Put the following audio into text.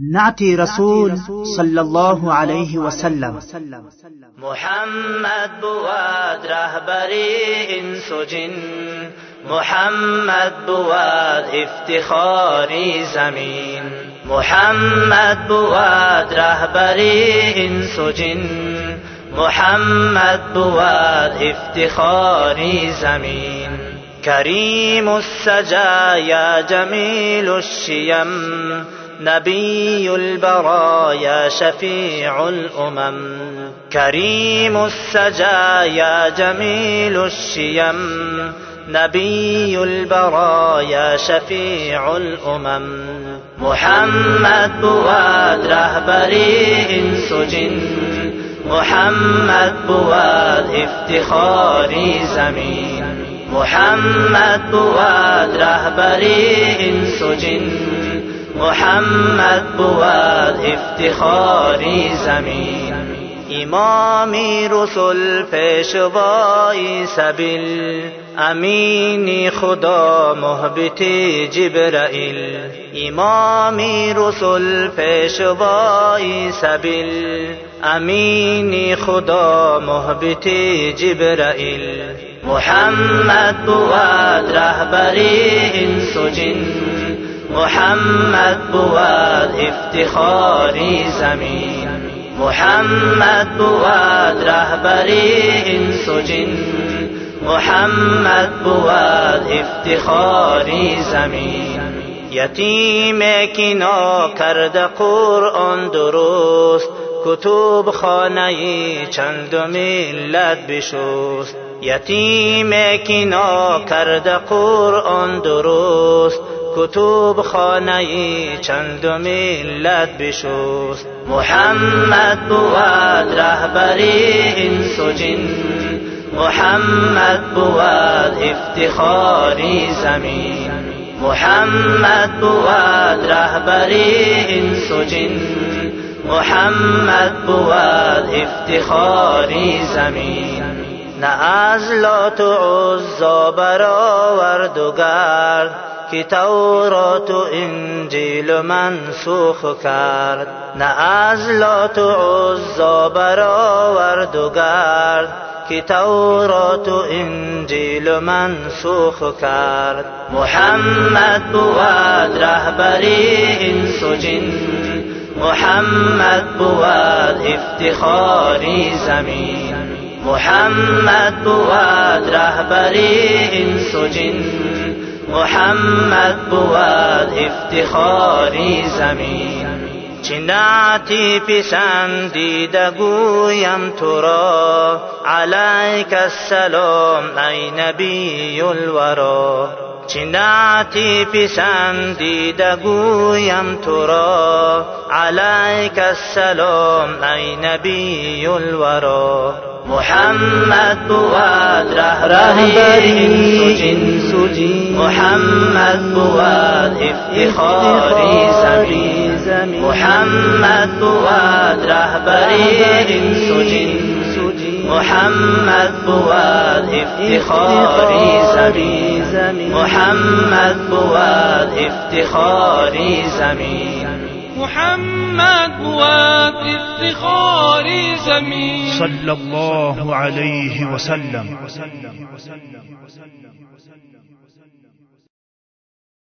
نعتي رسول صلى الله عليه وسلم. محمد بواد رهبري إنس جن. محمد بواد افتخاري زمين محمد بواد رهبري انس جن. محمد بواد افتخاري زمين كريم السجايا جميل الشيم نبي البرايا شفيع الأمم كريم السجايا جميل الشيم. نبي البرايا شفيع الأمم محمد بواد رهبري إنس جن محمد بواد افتخاري زمين محمد بواد رهبري إنس جن محمد بود افتخاری زمین. امامی رسول پیشوای سبیل. امینی خدا محبت جبرائیل. امامی رسول پیشوای سبیل. امینی خدا محبت جبرائیل. محمد بود رهبری انس و جن محمد بود افتخاری زمین. محمد بود رهبری و جن محمد بود افتخاری زمین. یتیم که کرده قرآن درست. کتب خانه چند ملت بشست. یتیم که کرده قرآن درست. کتب خانه چند ملت بشست. محمد بود رهبری انس و جن محمد بود افتخاری زمین. محمد بود رهبری انس و جن محمد بود افتخاری زمین. نه از لات و عزا برآورد و گرد. که تورات و انجیل منسوخ کرد. نه از لات و عزا برآورد و گرد که تورات و انجیل منسوخ کرد. محمد بود رهبری انس جن. محمد بود افتخاری زمین. محمد بود رهبری انس جن. محمد بود افتخاری زمین. چه نعتی پسندیده گویم تو را. علیک السلام ای نبی الورا چه نعتی پسندیده گویم تو را. علیک السلام ای نبی الورا محمد بود رهبری انس و جن محمد بود افتخاری زمین. محمد بود رهبری انس و محمد بود افتخاری زمین. محمد بود افتخاری زمین. محمد وفي افتخار زميل صلى الله عليه وسلم.